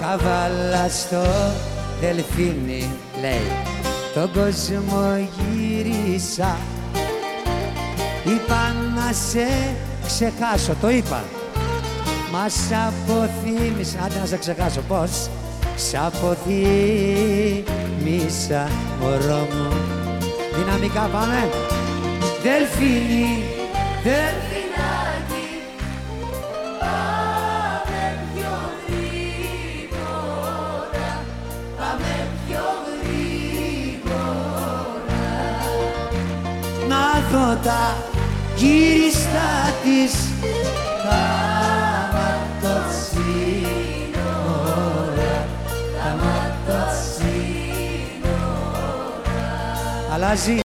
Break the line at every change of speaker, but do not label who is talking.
Καβάλα στο δελφίνι λέει. Τον κόσμο γύρισα. Είπα να σε ξεχάσω, το είπα. Μας σ' αποθύμισα, άντε να σε ξεχάσω. Πώς; Σ' αποθύμισα μωρό μου. Δυναμικά πάμε. Δελφίνι, Να δω τα γύριστα της Τα ματοτσίνορα Τα ματοτσίνορα Αλλάζει